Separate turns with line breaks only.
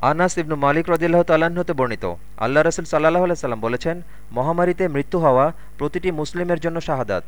আনাস ইবনু মালিক রদিল্লাহ তাল্লাহতে বর্ণিত, আল্লাহ রসুল সাল্লাহ আলাইসাল্লাম বলেছেন, মহামারীতে মৃত্যু হওয়া প্রতিটি মুসলিমের জন্য শাহাদাত।